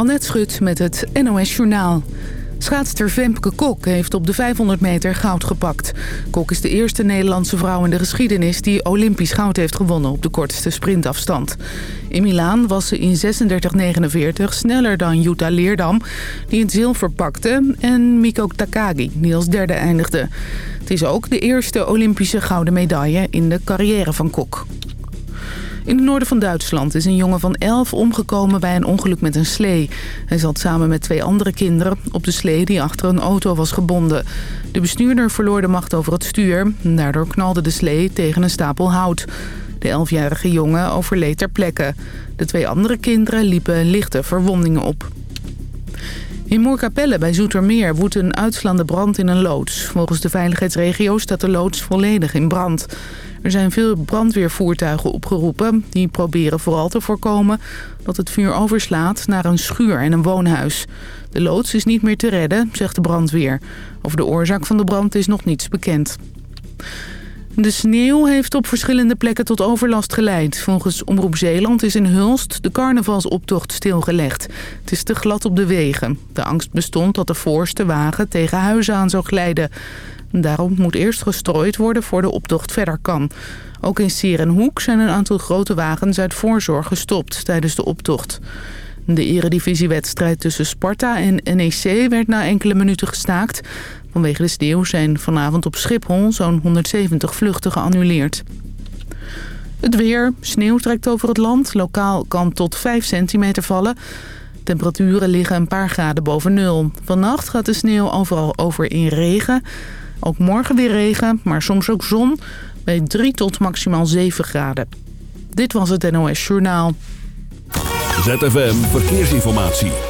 Annette Schut met het NOS Journaal. Schaatster Femke Kok heeft op de 500 meter goud gepakt. Kok is de eerste Nederlandse vrouw in de geschiedenis... die Olympisch goud heeft gewonnen op de kortste sprintafstand. In Milaan was ze in 36,49 sneller dan Jutta Leerdam... die het zilver pakte, en Miko Takagi, die als derde eindigde. Het is ook de eerste Olympische gouden medaille in de carrière van Kok. In het noorden van Duitsland is een jongen van 11 omgekomen bij een ongeluk met een slee. Hij zat samen met twee andere kinderen op de slee die achter een auto was gebonden. De bestuurder verloor de macht over het stuur. Daardoor knalde de slee tegen een stapel hout. De 11-jarige jongen overleed ter plekke. De twee andere kinderen liepen lichte verwondingen op. In Moerkapelle bij Zoetermeer woedt een uitslaande brand in een loods. Volgens de veiligheidsregio staat de loods volledig in brand. Er zijn veel brandweervoertuigen opgeroepen. Die proberen vooral te voorkomen dat het vuur overslaat naar een schuur en een woonhuis. De loods is niet meer te redden, zegt de brandweer. Over de oorzaak van de brand is nog niets bekend. De sneeuw heeft op verschillende plekken tot overlast geleid. Volgens Omroep Zeeland is in Hulst de carnavalsoptocht stilgelegd. Het is te glad op de wegen. De angst bestond dat de voorste wagen tegen huizen aan zou glijden. Daarom moet eerst gestrooid worden voor de optocht verder kan. Ook in Sierenhoek zijn een aantal grote wagens uit voorzorg gestopt tijdens de optocht. De eredivisiewedstrijd tussen Sparta en NEC werd na enkele minuten gestaakt. Vanwege de sneeuw zijn vanavond op Schiphol zo'n 170 vluchten geannuleerd. Het weer. Sneeuw trekt over het land. Lokaal kan tot 5 centimeter vallen. Temperaturen liggen een paar graden boven nul. Vannacht gaat de sneeuw overal over in regen. Ook morgen weer regen, maar soms ook zon bij 3 tot maximaal 7 graden. Dit was het NOS Journaal. ZFM Verkeersinformatie.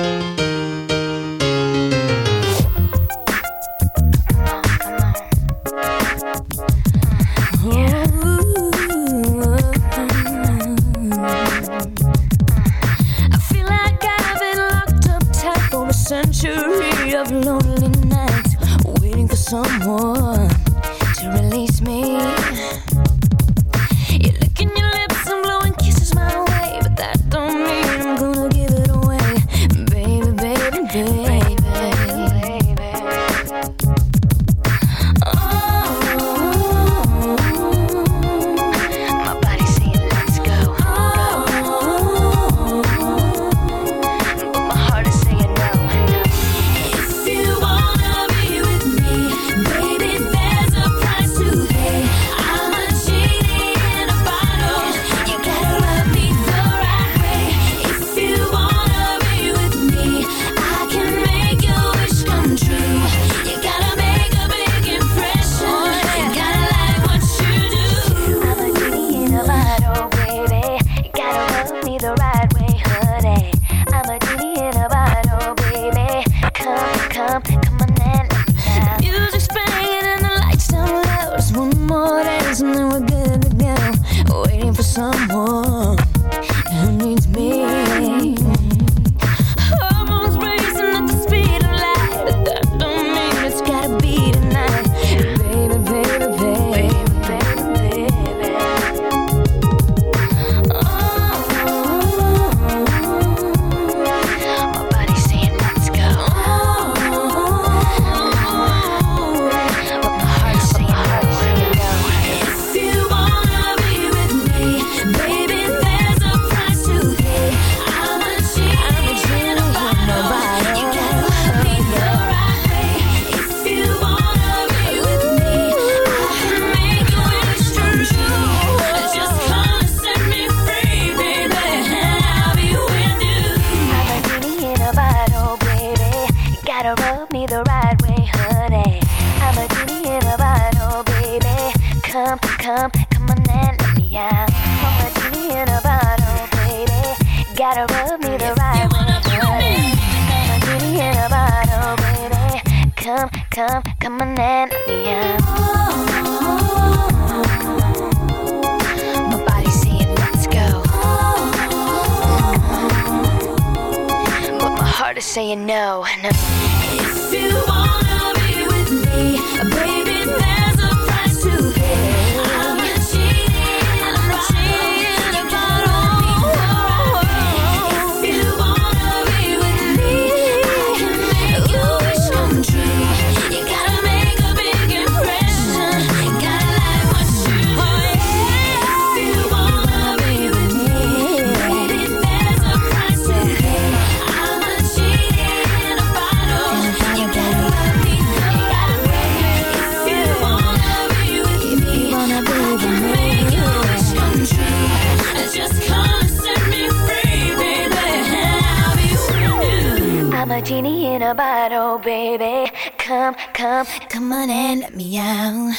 martini in a bottle, baby. Come, come, come on and let me out.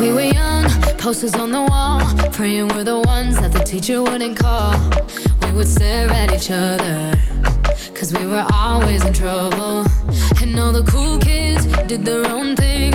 We were young, posters on the wall, praying we're the ones that the teacher wouldn't call. We would stare at each other, cause we were always in trouble. And all the cool kids did their own thing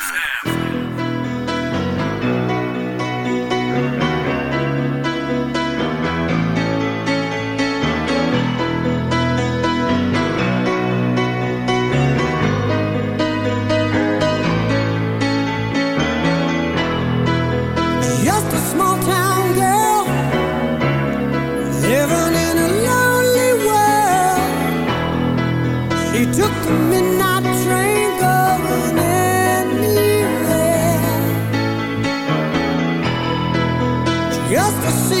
just to see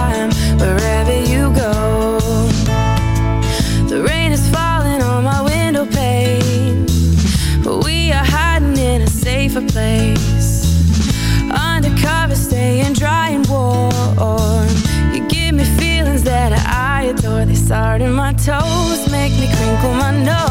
wherever you go. The rain is falling on my window pane, but we are hiding in a safer place. Undercover, staying dry and warm. You give me feelings that I adore. They start in my toes, make me crinkle my nose.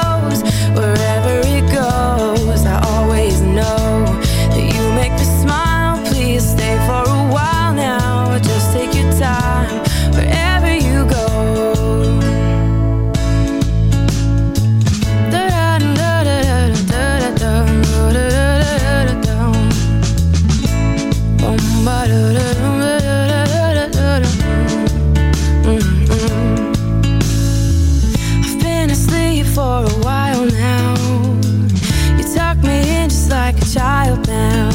For a while now. You tuck me in just like a child now.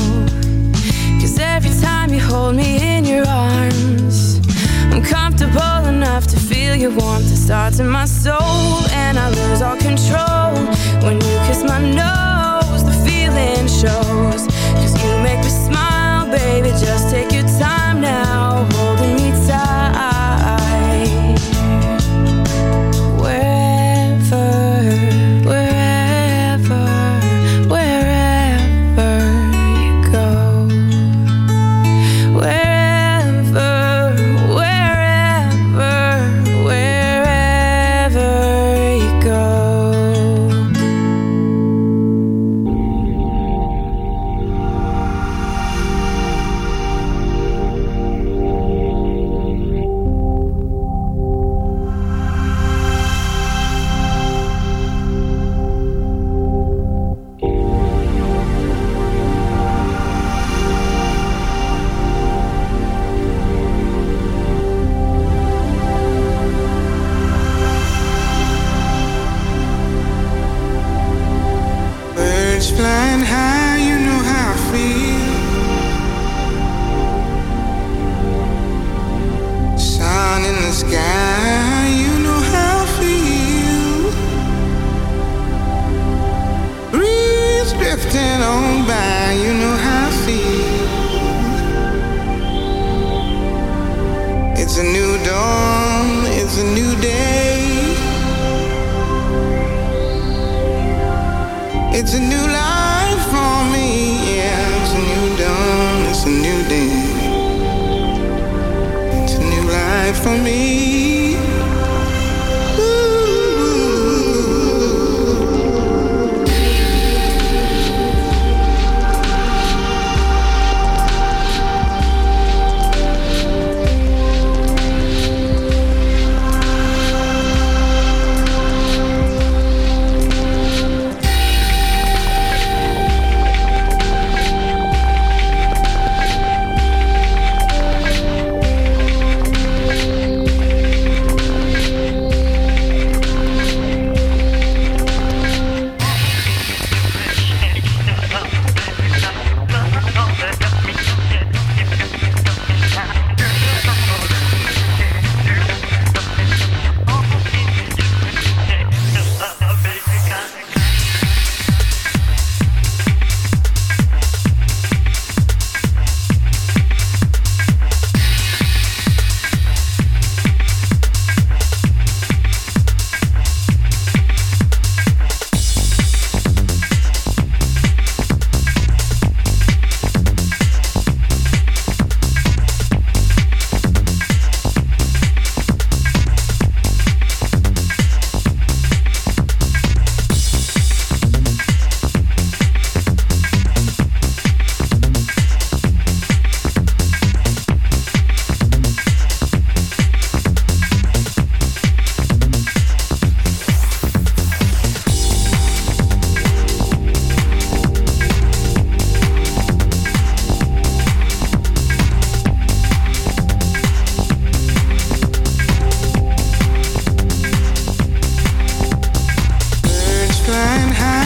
Cause every time you hold me in your arms, I'm comfortable enough to feel your warmth. It starts in my soul, and I lose all control. When you kiss my nose, the feeling shows. For me. blind high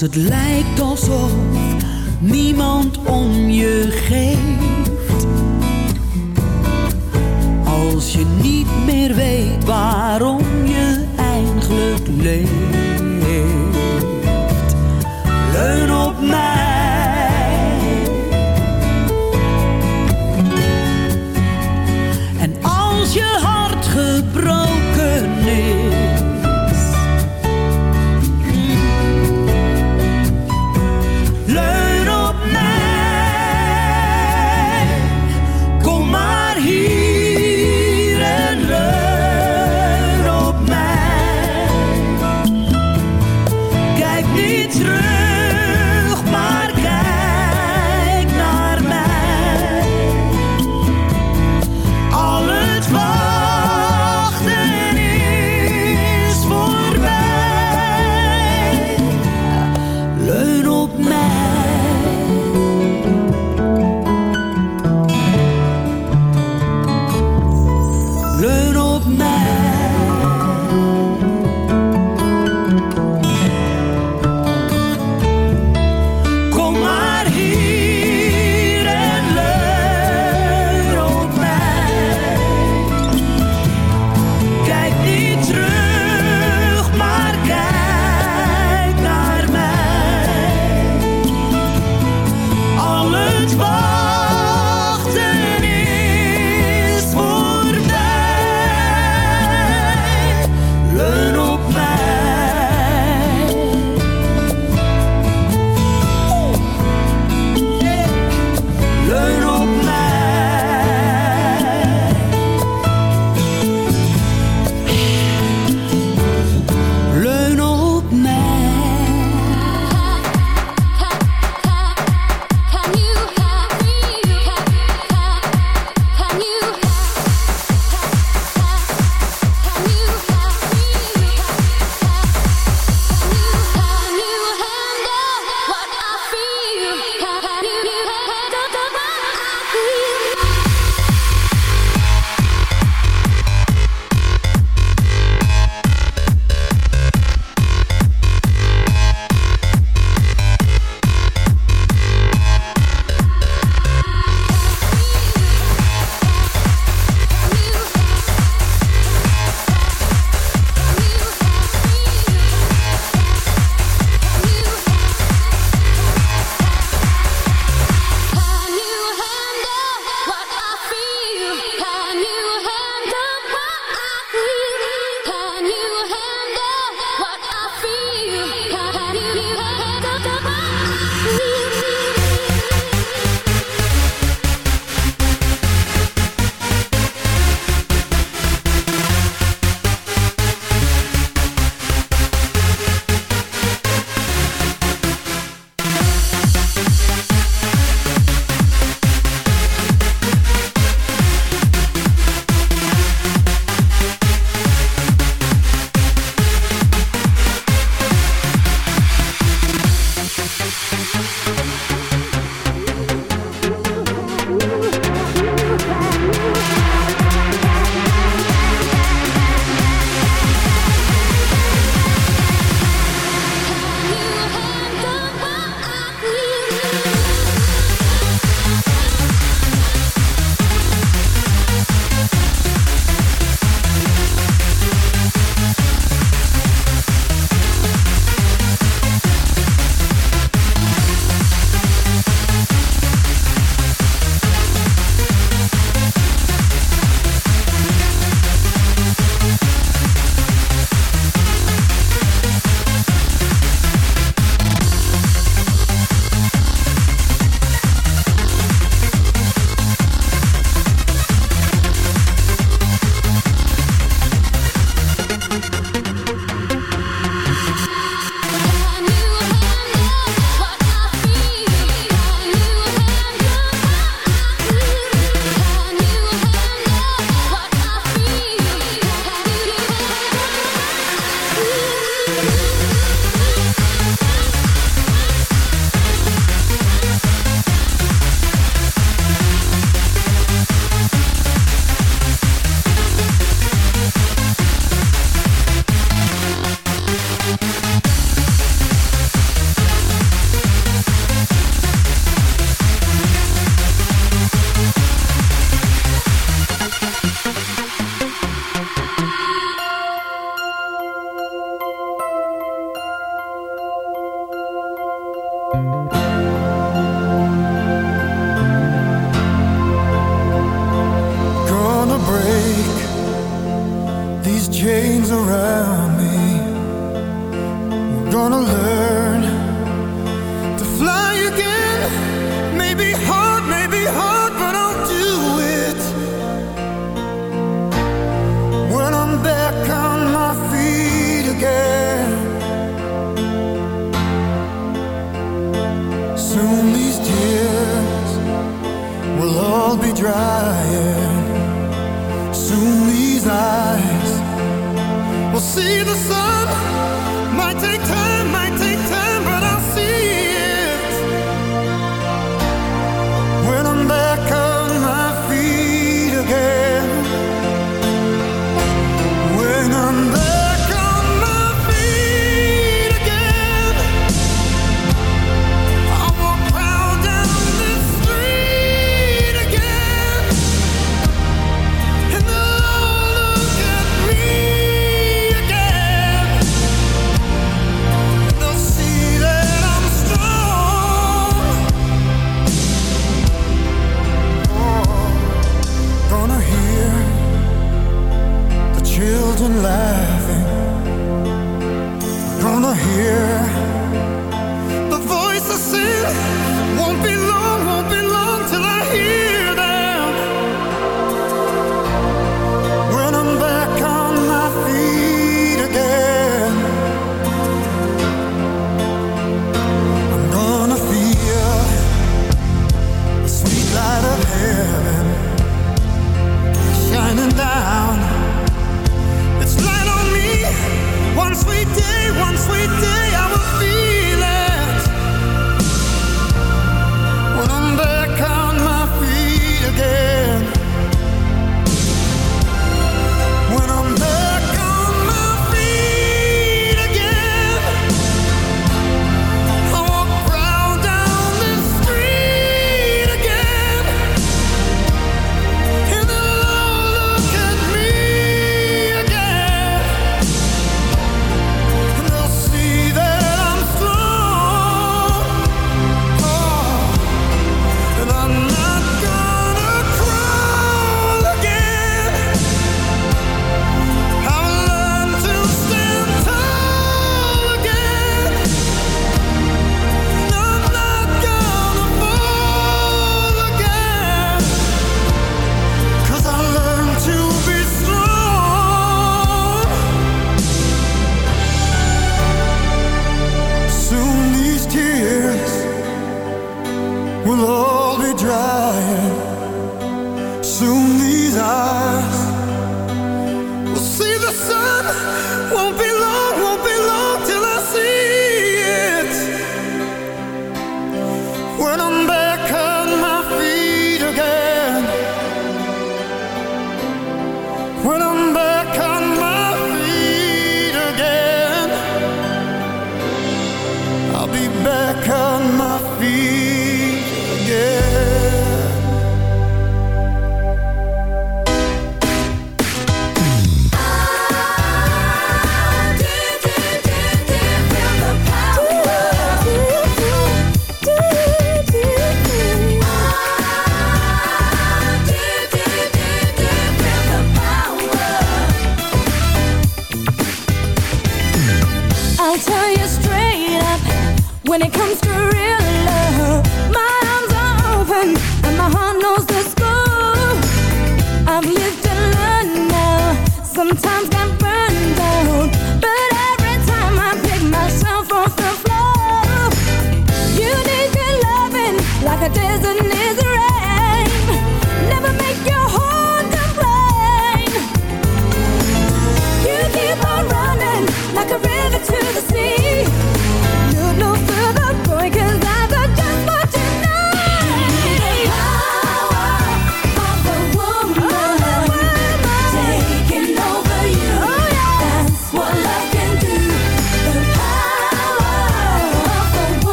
Het lijkt alsof